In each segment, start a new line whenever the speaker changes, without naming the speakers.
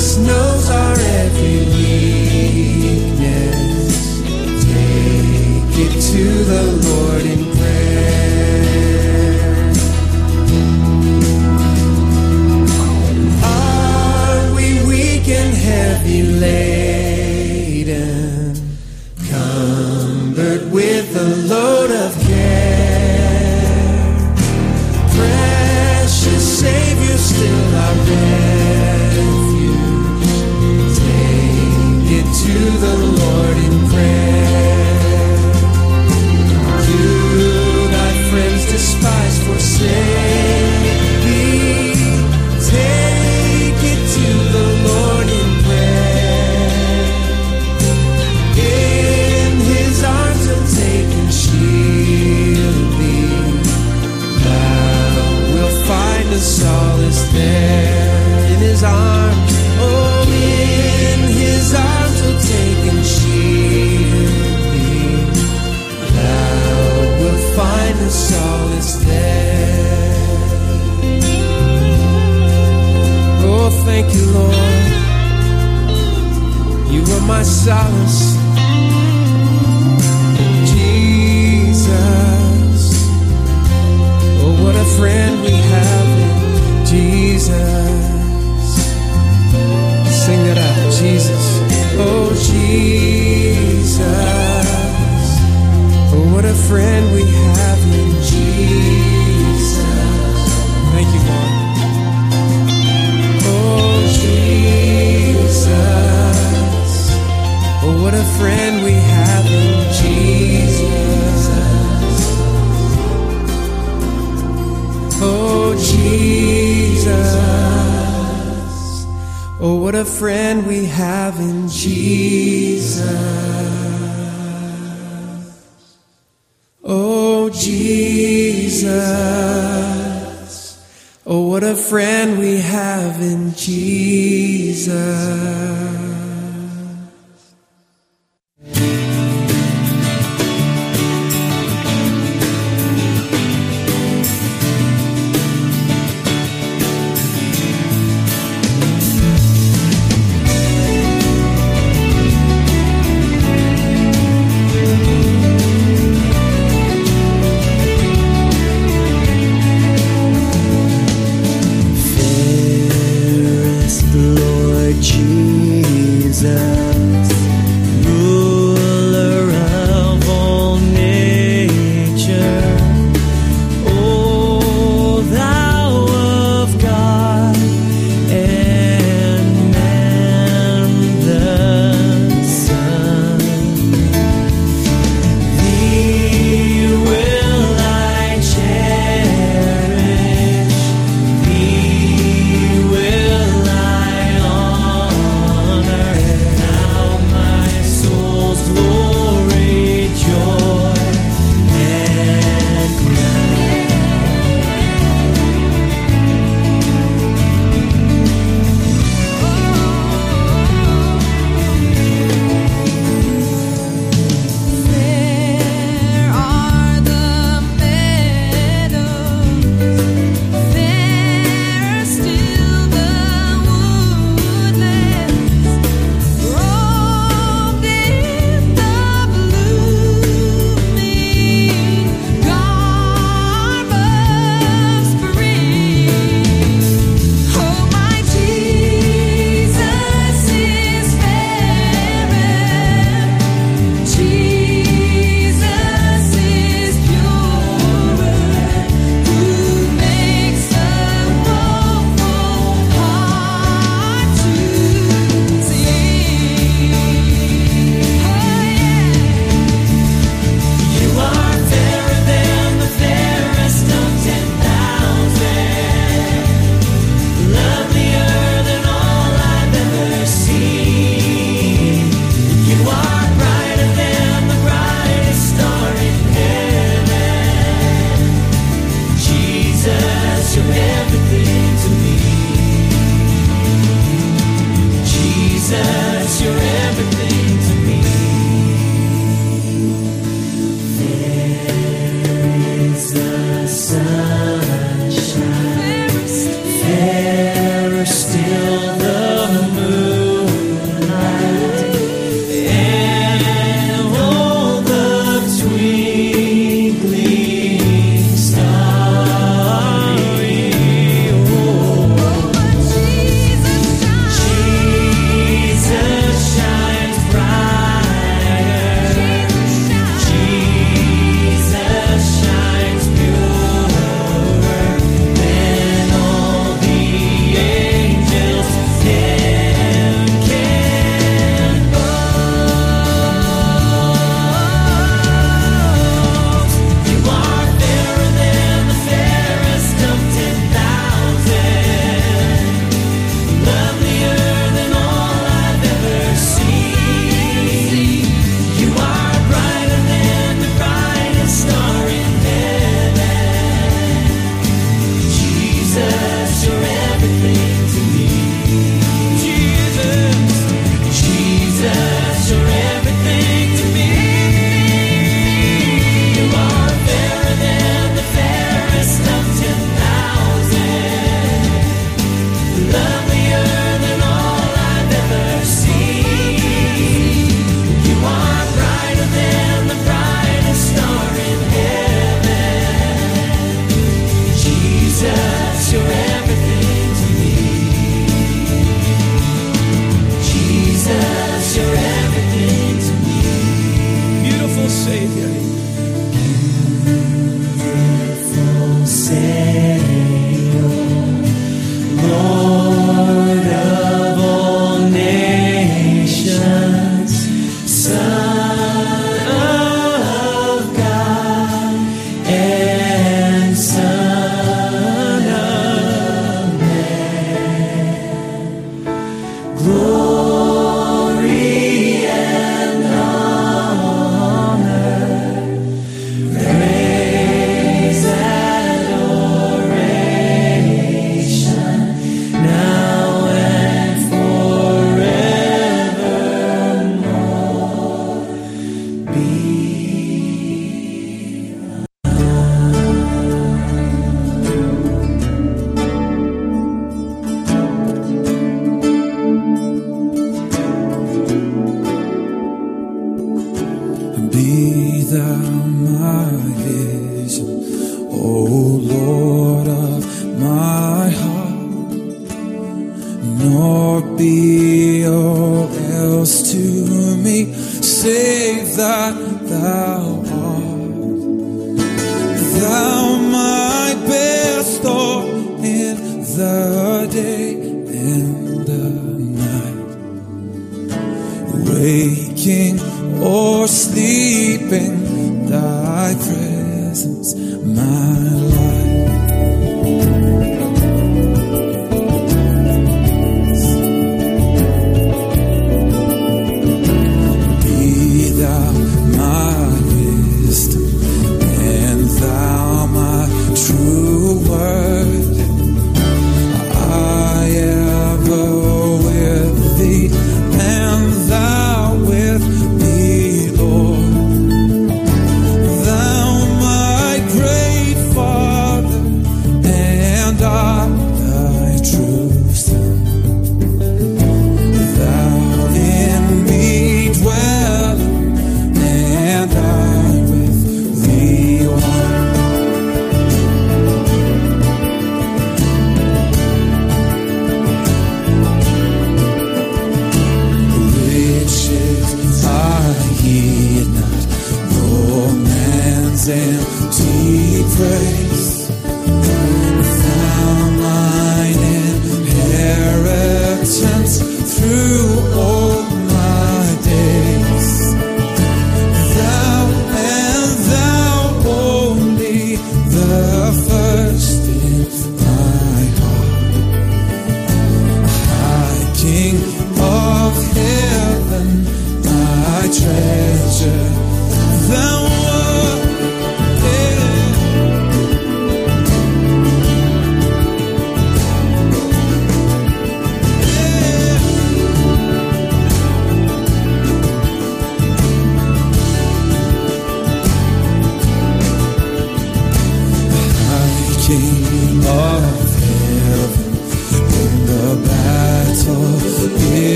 Jesus knows our every weakness. Take it to the Lord What a friend we have in Jesus. Oh, Jesus. Oh, what a friend we have in Jesus.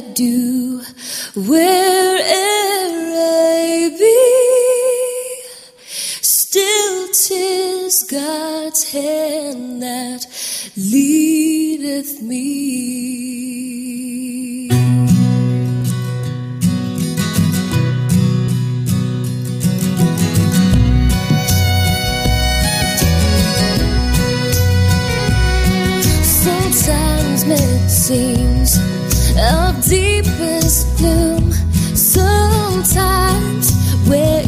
Do, where'er I be, still tis God's hand that leadeth me. Sometimes it seems of deepest gloom. Sometimes where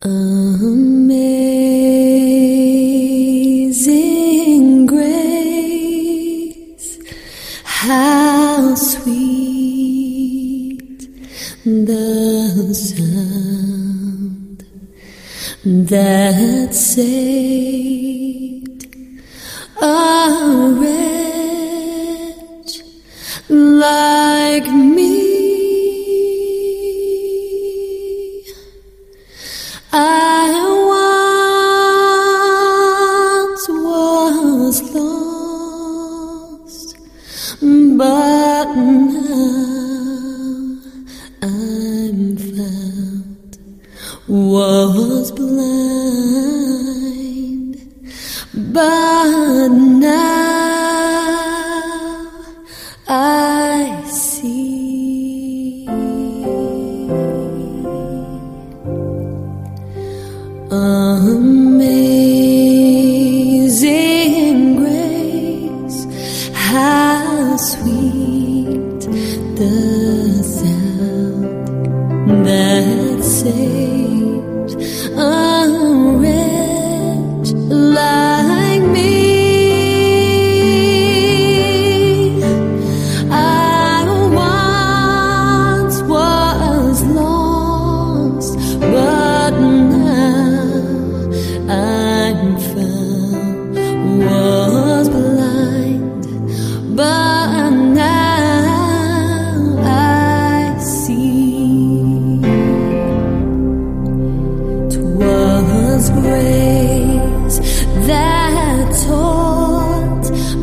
Amazing grace, how sweet the sound that saves.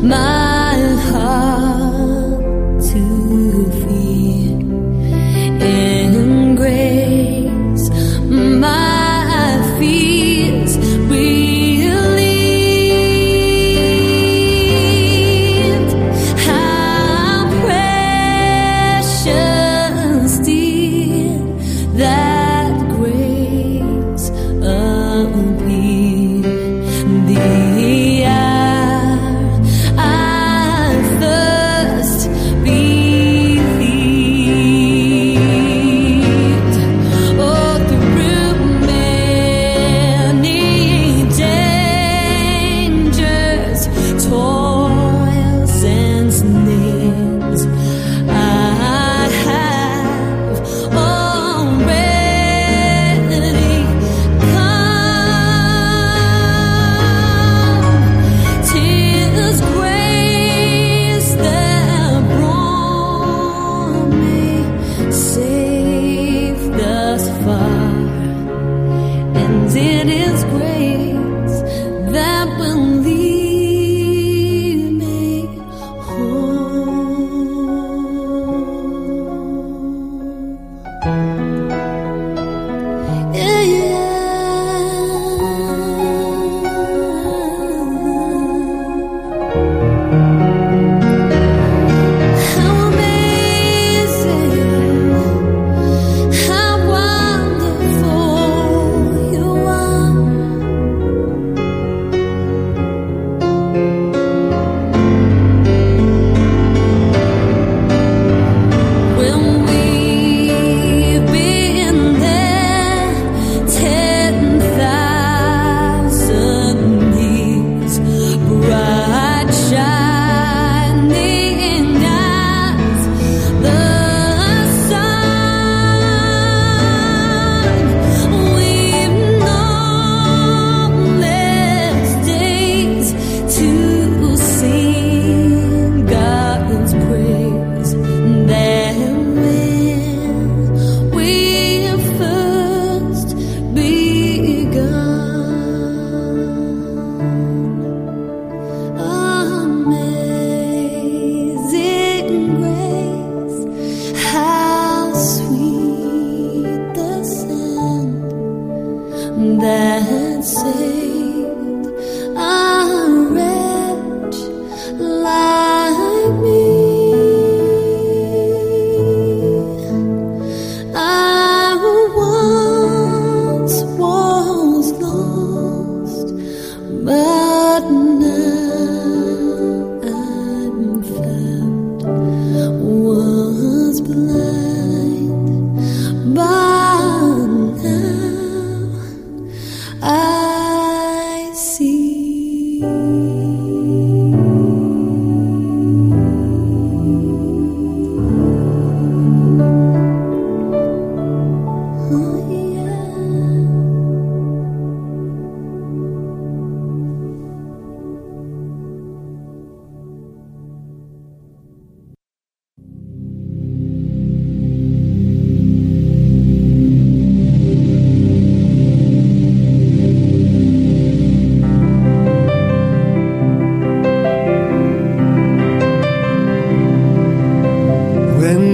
My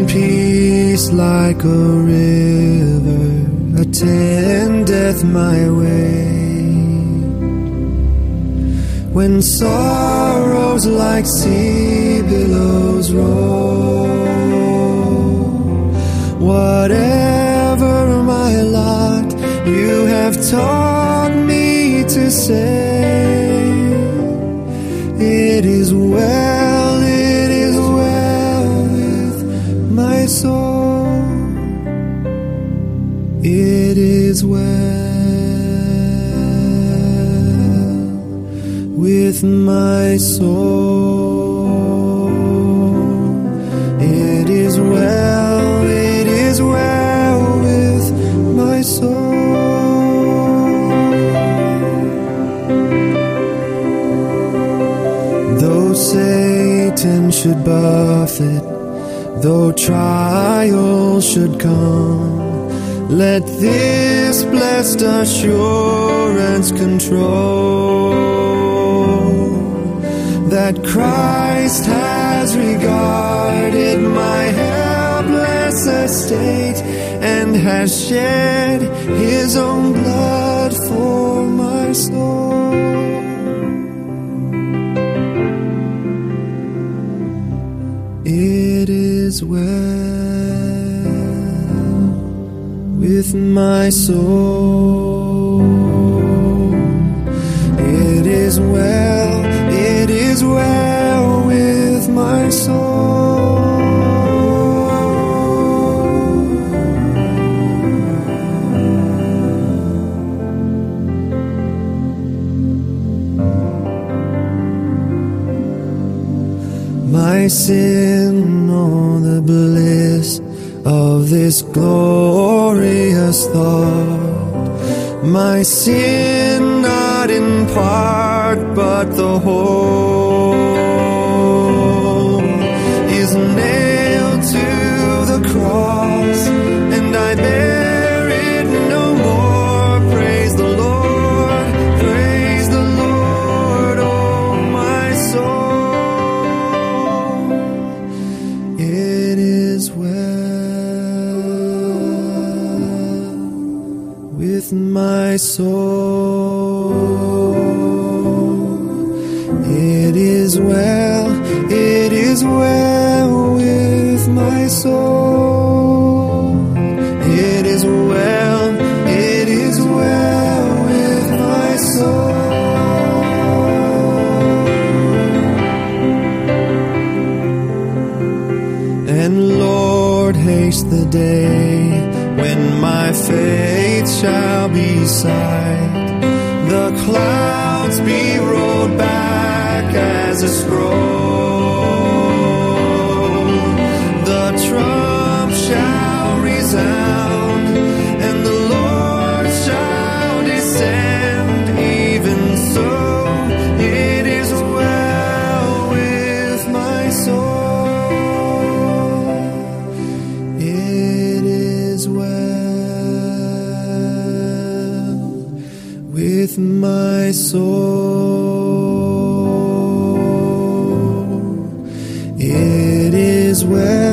peace like a river, attendeth my way. When sorrows like sea billows roll, whatever my lot, you have taught me
to say, It is well. Well with my soul. It is well, it is well with my soul. Though Satan should buffet, though trials should come. Let this blessed assurance control that Christ has regarded my helpless estate and has shed his own blood for my soul. It is well with my soul. It is well, it is well with my soul. My sin, oh, the bliss of this glorious thought. My sin, not in part, but the whole, is nailed my soul. It is well, it is well with my soul. It is well, it is well with my soul. And Lord, haste the day when my faith shall be sight. The clouds my soul. It is well,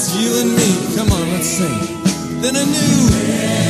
it's you and me. Come on, let's sing. Then I knew.